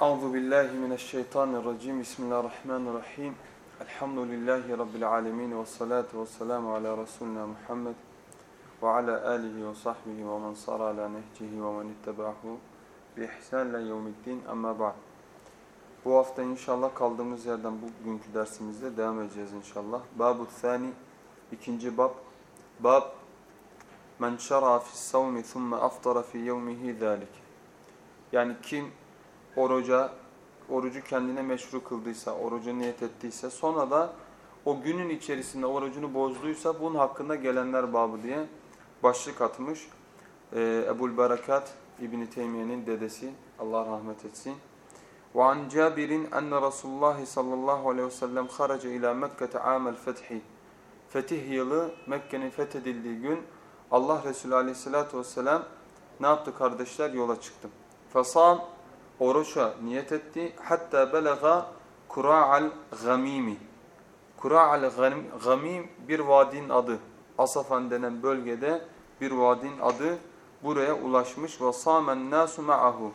Euzu billahi mineşşeytanirracim. Bismillahirrahmanirrahim. Elhamdülillahi rabbil alamin ve salatu vesselamu ala resulina Muhammed ve ala alihi ve sahbihi ve men sara ala nehcihi ve men ittabahu bi ihsan ila yevmiddin. Amma ba'd. Bu hafta inşallah kaldığımız yerden bugünkü dersimizde devam edeceğiz inşallah. Babu thani ikinci bab. Bab men şara fi's savmi thumma aftara fi yevmihi zalik. Yani kim oruca, orucu kendine meşru kıldıysa, orucu niyet ettiyse sonra da o günün içerisinde orucunu bozduysa bunun hakkında gelenler babı diye başlık atmış. Ee, Ebul Barakat İbn Teymiye'nin dedesi Allah rahmet etsin. Ve an Cabir'in enne Resulullah sallallahu aleyhi ve sellem haraca ila Mekke'te amel fethi. Fetih yılı Mekke'nin fethedildiği gün Allah Resulü aleyhissalatu vesselam ne yaptı kardeşler? Yola çıktı. Fasam oruça niyet etti. Hatta belaga Kura'al Gamimi. Kura'al Gamim bir vadinin adı. Asafan denen bölgede bir vadinin adı buraya ulaşmış. Ve samen nasu ma'ahu.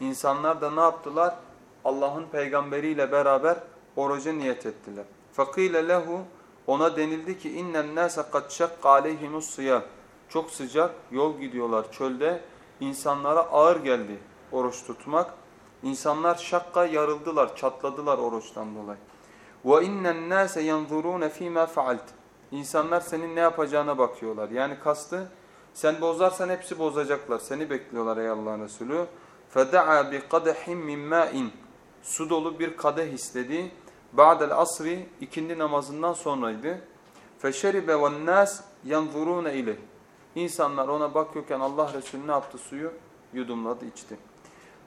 İnsanlar da ne yaptılar? Allah'ın peygamberiyle beraber oruca niyet ettiler. Fakile lehu ona denildi ki innen nase kad şakka aleyhimus. Çok sıcak yol gidiyorlar çölde. İnsanlara ağır geldi oruç tutmak. İnsanlar şakka yarıldılar, çatladılar oruçtan dolayı. Ve innen nase yanzurun fîmâ faalt. İnsanlar senin ne yapacağına bakıyorlar. Yani kastı sen bozarsan hepsi bozacaklar. Seni bekliyorlar ey Allah'ın Resulü. فَدَعَا بِقَدَحٍ مِنْ مَاءٍ Su dolu bir kadeh istedi. Ba'del asri ikindi namazından sonraydı. فَشَرِبَ وَالنَّاسِ يَنْظُرُونَ اِلَيْهِ İnsanlar ona bakıyorken Allah Resulü ne yaptı? Suyu yudumladı, içti.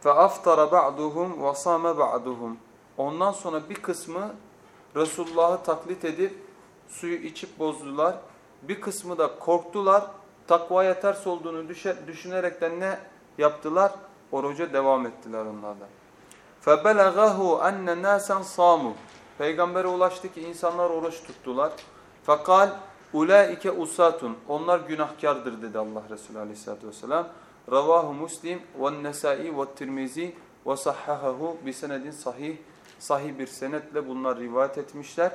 فَاَفْتَرَ بَعْدُهُمْ وَصَامَ بَعْدُهُمْ Ondan sonra bir kısmı Resulullah'ı taklit edip suyu içip bozdular. Bir kısmı da korktular. Takvaya ters olduğunu düşünerekten ne yaptılar? Oruca devam ettiler onlardan. فَبَلَغَهُ اَنَّ نَاسًا صَامُوا Peygamber'e ulaştı ki insanlar oruç tuttular. Fakal ulaike usatun. Onlar günahkardır dedi Allah Resulü Aleyhisselatü vesselam. Ravahu Muslim ve Nesai ve Tirmizi ve sahhahahu bi senedin sahih. Sahih bir senetle bunlar rivayet etmişler.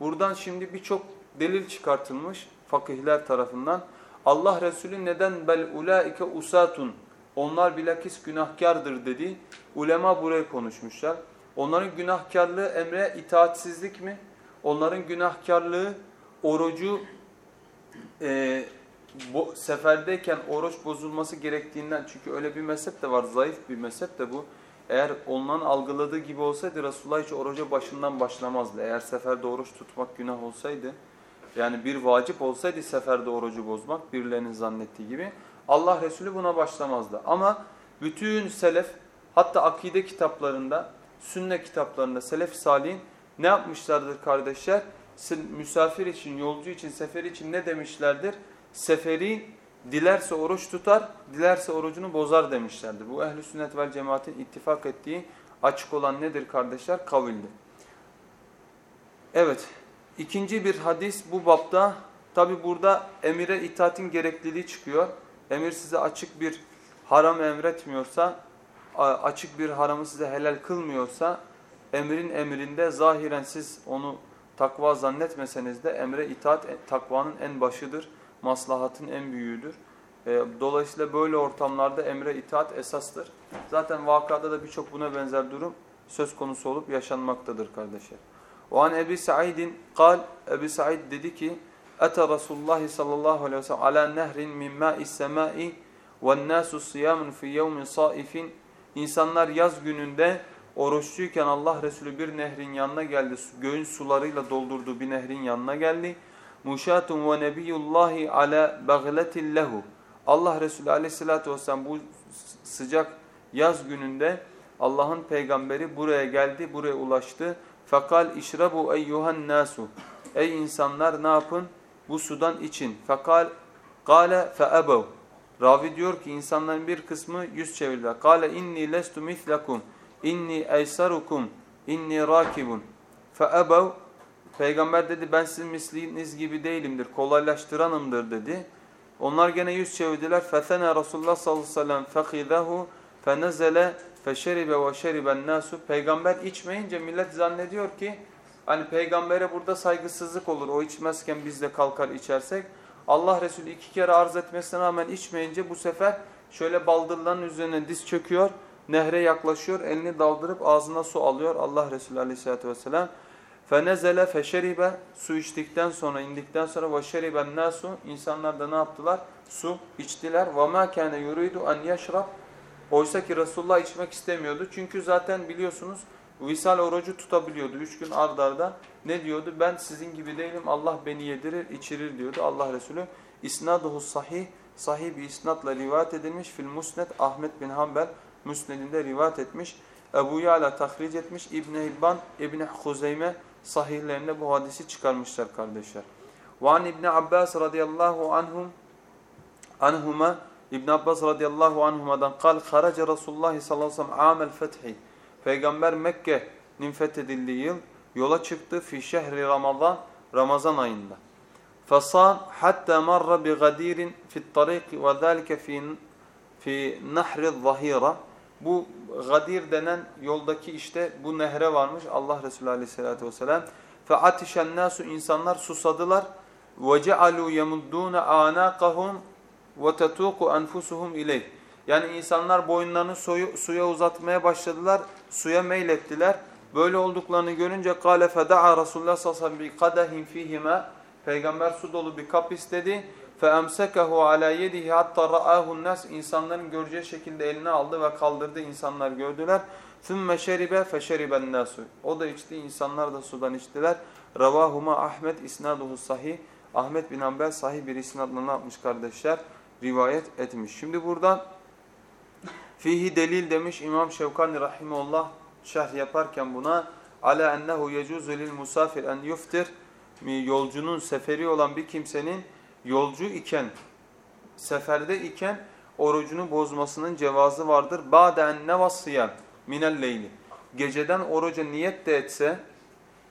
Buradan şimdi birçok delil çıkartılmış fakihler tarafından. Allah Resulü neden bel ulaike usatun onlar bilakis günahkardır dedi. Ulema buraya konuşmuşlar. Onların günahkarlığı emre itaatsizlik mi? Onların günahkarlığı orucu e, bu, seferdeyken oruç bozulması gerektiğinden çünkü öyle bir mezhep de var zayıf bir mezhep de bu. Eğer onların algıladığı gibi olsaydı Resulullah hiç oruca başından başlamazdı. Eğer seferde oruç tutmak günah olsaydı yani bir vacip olsaydı seferde orucu bozmak birilerinin zannettiği gibi Allah Resulü buna başlamazdı. Ama bütün selef hatta akide kitaplarında, sünne kitaplarında selef salih ne yapmışlardır kardeşler? Misafir için, yolcu için, sefer için ne demişlerdir? Seferi dilerse oruç tutar, dilerse orucunu bozar demişlerdir. Bu ehl sünnet vel cemaatin ittifak ettiği açık olan nedir kardeşler? Kavildir. Evet, ikinci bir hadis bu bapta. Tabi burada emire itaatin gerekliliği çıkıyor emir size açık bir haram emretmiyorsa, açık bir haramı size helal kılmıyorsa, emrin emrinde zahiren siz onu takva zannetmeseniz de emre itaat e, takvanın en başıdır, maslahatın en büyüğüdür. E, dolayısıyla böyle ortamlarda emre itaat esastır. Zaten vakada da birçok buna benzer durum söz konusu olup yaşanmaktadır kardeşler. O an Ebi Sa'id'in kal Ebi Sa'id dedi ki Ete Resulullah sallallahu aleyhi ve sellem ala nehrin min ma'is semai ve nasu siyamun fi yevmin saifin. İnsanlar yaz gününde oruçluyken Allah Resulü bir nehrin yanına geldi. Göğün sularıyla doldurduğu bir nehrin yanına geldi. Muşatun ve nebiyullahi ala bagletin lehu. Allah Resulü aleyhissalatü vesselam bu sıcak yaz gününde Allah'ın peygamberi buraya geldi, buraya ulaştı. Fakal işrabu eyyuhan nasu. Ey insanlar ne yapın? bu sudan için. Fekal kâle feebev. Ravi diyor ki insanların bir kısmı yüz çevirdiler. Kâle inni lestu mislakum inni eysarukum inni rakibun. Feebev. Peygamber dedi ben sizin misliniz gibi değilimdir. Kolaylaştıranımdır dedi. Onlar gene yüz çevirdiler. Fethene Resulullah sallallahu aleyhi ve sellem fehidahu fenezele feşeribe ve şeriben nasu peygamber içmeyince millet zannediyor ki hani peygambere burada saygısızlık olur. O içmezken biz de kalkar içersek. Allah Resulü iki kere arz etmesine rağmen içmeyince bu sefer şöyle baldırların üzerine diz çöküyor. Nehre yaklaşıyor. Elini daldırıp ağzına su alıyor. Allah Resulü aleyhissalatü vesselam. فَنَزَلَ فَشَرِبَ Su içtikten sonra, indikten sonra وَشَرِبَ النَّاسُ İnsanlar da ne yaptılar? Su içtiler. وَمَا كَانَ يُرِيدُ أَنْ يَشْرَبْ Oysa ki Resulullah içmek istemiyordu. Çünkü zaten biliyorsunuz visal orucu tutabiliyordu. Üç gün ard arda ne diyordu? Ben sizin gibi değilim. Allah beni yedirir, içirir diyordu. Allah Resulü isnaduhu sahih, sahih bir isnatla rivayet edilmiş. Fil musned Ahmet bin Hanbel Müsned'inde rivayet etmiş. Ebu Yala tahric etmiş. İbn Hibban, İbn Huzeyme sahihlerinde bu hadisi çıkarmışlar kardeşler. Ve an İbn Abbas radıyallahu anhum anhuma İbn Abbas radıyallahu anhuma'dan kal haraca Resulullah sallallahu aleyhi ve sellem amel fethi. Peygamber Mekke'nin fethedildiği yıl yola çıktı fi şehri Ramazan Ramazan ayında. Fasan hatta marra bi gadirin fi tarik ve zalika fi fi nahri zahira. Bu Gadir denen yoldaki işte bu nehre varmış Allah Resulü aleyhissalatü vesselam. Atişen nasu insanlar susadılar. Yemuddûne ânâkahum ve tetuku enfusuhum ileyh. Yani insanlar boyunlarını suyu, suya uzatmaya başladılar, suya meylettiler. Böyle olduklarını görünce kâle feda'a Resulullah sallallahu aleyhi ve sellem kadehin fihime. Peygamber su dolu bir kap istedi. فَاَمْسَكَهُ عَلَى يَدِهِ hatta رَآهُ النَّاسِ İnsanların göreceği şekilde eline aldı ve kaldırdı. İnsanlar gördüler. ثُمَّ شَرِبَ فَشَرِبَ النَّاسُ O da içti, insanlar da sudan içtiler. Ravahuma Ahmet isnaduhu sahih. Ahmet bin Hanbel sahih bir isnadla ne yapmış kardeşler? Rivayet etmiş. Şimdi burada fihi delil demiş İmam Şevkani rahimullah şerh yaparken buna ala ennehu yecuzu lil musafir en yuftir yolcunun seferi olan bir kimsenin yolcu iken, seferde iken orucunu bozmasının cevazı vardır. Ba'den minel leyli. Geceden oruca niyet de etse,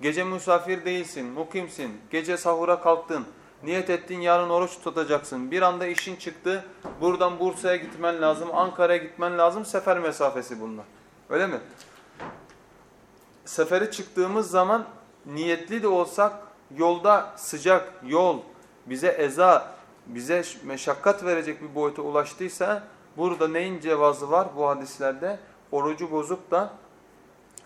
gece misafir değilsin, mukimsin, gece sahura kalktın, niyet ettin yarın oruç tutacaksın. Bir anda işin çıktı, buradan Bursa'ya gitmen lazım, Ankara'ya gitmen lazım, sefer mesafesi bunlar. Öyle mi? Sefere çıktığımız zaman niyetli de olsak yolda sıcak, yol, bize eza, bize meşakkat verecek bir boyuta ulaştıysa burada neyin cevazı var bu hadislerde? Orucu bozup da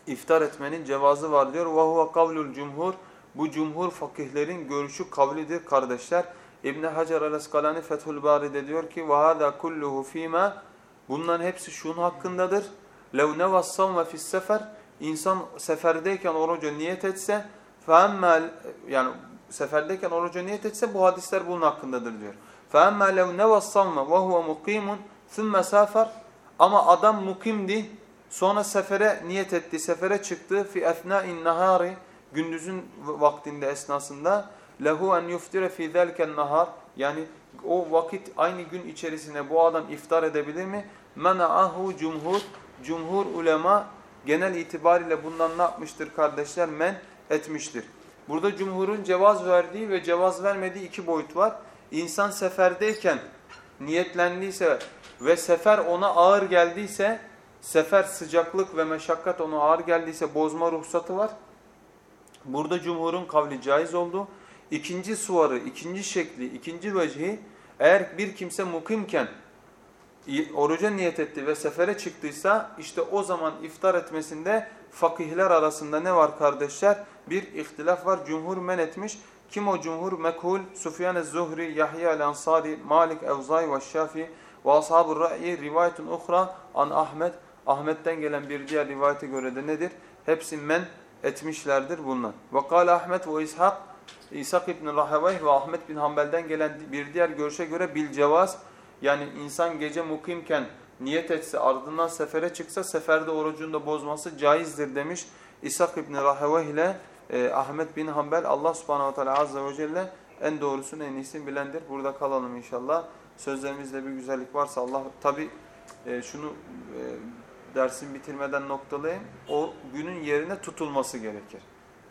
iftar etmenin cevazı var diyor. وَهُوَ قَوْلُ الْجُمْهُرِ Bu cumhur fakihlerin görüşü kavlidir kardeşler. İbn Hacer el-Eskalani Fethül Bari'de diyor ki وَهَذَا كُلُّهُ ف۪يمَا Bunların hepsi şunun hakkındadır. لَوْ نَوَصَّمْ وَفِي sefer İnsan seferdeyken oruca niyet etse فَاَمَّا yani seferdeyken oruca niyet etse bu hadisler bunun hakkındadır diyor. فَاَمَّا لَوْ نَوَ الصَّوْمَ وَهُوَ مُقِيمٌ ثُمَّ سَافَرْ Ama adam mukimdi, sonra sefere niyet etti, sefere çıktı. fi اَثْنَاءِ nahari Gündüzün vaktinde esnasında lehu en yuftire fi zelken nahar yani o vakit aynı gün içerisinde bu adam iftar edebilir mi? Mena'ahu cumhur cumhur ulema genel itibariyle bundan ne yapmıştır kardeşler? Men etmiştir. Burada cumhurun cevaz verdiği ve cevaz vermediği iki boyut var. İnsan seferdeyken niyetlendiyse ve sefer ona ağır geldiyse, sefer sıcaklık ve meşakkat ona ağır geldiyse bozma ruhsatı var. Burada cumhurun kavli caiz oldu. İkinci suvarı, ikinci şekli, ikinci vecihi eğer bir kimse mukimken oruca niyet etti ve sefere çıktıysa işte o zaman iftar etmesinde fakihler arasında ne var kardeşler? Bir ihtilaf var. Cumhur men etmiş. Kim o cumhur? Mekhul, Sufyan zuhri Yahya el-Ansari, Malik Evzai ve Şafi ve ashab-ı ra'yi rivayetun uhra an Ahmet. Ahmet'ten gelen bir diğer rivayete göre de nedir? Hepsi men etmişlerdir bunlar. Ve kâle Ahmet ve İshak, İshak ibn Rahevayh ve Ahmet bin Hanbel'den gelen bir diğer görüşe göre bil cevaz yani insan gece mukimken niyet etse ardından sefere çıksa seferde orucunu da bozması caizdir demiş. İshak İbni Raheveh ile e, Ahmet bin Hanbel Allah subhanahu teala azze ve celle en doğrusunu en iyisini bilendir. Burada kalalım inşallah. Sözlerimizde bir güzellik varsa Allah tabi e, şunu e, dersin bitirmeden noktalayayım. O günün yerine tutulması gerekir.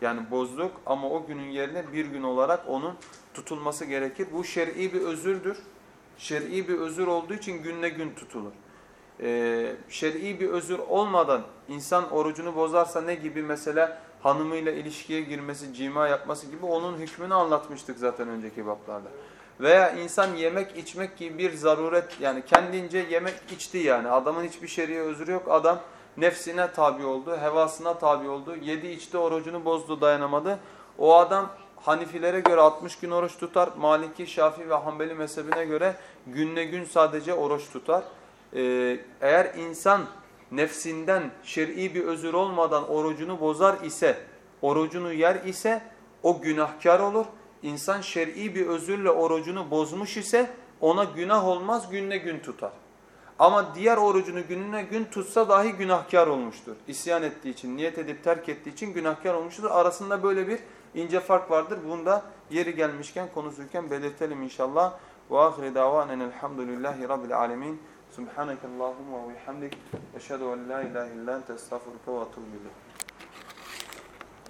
Yani bozduk ama o günün yerine bir gün olarak onun tutulması gerekir. Bu şer'i bir özürdür. Şer'i bir özür olduğu için günle gün tutulur. e, şer'i bir özür olmadan insan orucunu bozarsa ne gibi mesela hanımıyla ilişkiye girmesi, cima yapması gibi onun hükmünü anlatmıştık zaten önceki bablarda. Veya insan yemek içmek gibi bir zaruret yani kendince yemek içti yani adamın hiçbir şer'i özrü yok adam nefsine tabi oldu, hevasına tabi oldu, yedi içti orucunu bozdu dayanamadı. O adam Hanifilere göre 60 gün oruç tutar, Maliki, Şafii ve Hanbeli mezhebine göre günle gün sadece oruç tutar. Ee, eğer insan nefsinden şer'i bir özür olmadan orucunu bozar ise, orucunu yer ise o günahkar olur. İnsan şer'i bir özürle orucunu bozmuş ise ona günah olmaz günle gün tutar. Ama diğer orucunu gününe gün tutsa dahi günahkar olmuştur. İsyan ettiği için, niyet edip terk ettiği için günahkar olmuştur. Arasında böyle bir ince fark vardır. Bunu da yeri gelmişken konuşurken belirtelim inşallah. Ve ahire davanen elhamdülillahi rabbil alemin. Subhaneke Allahumma ve bihamdik. Eşhedü en la ilahe illa ente estağfurüke ve etûbü.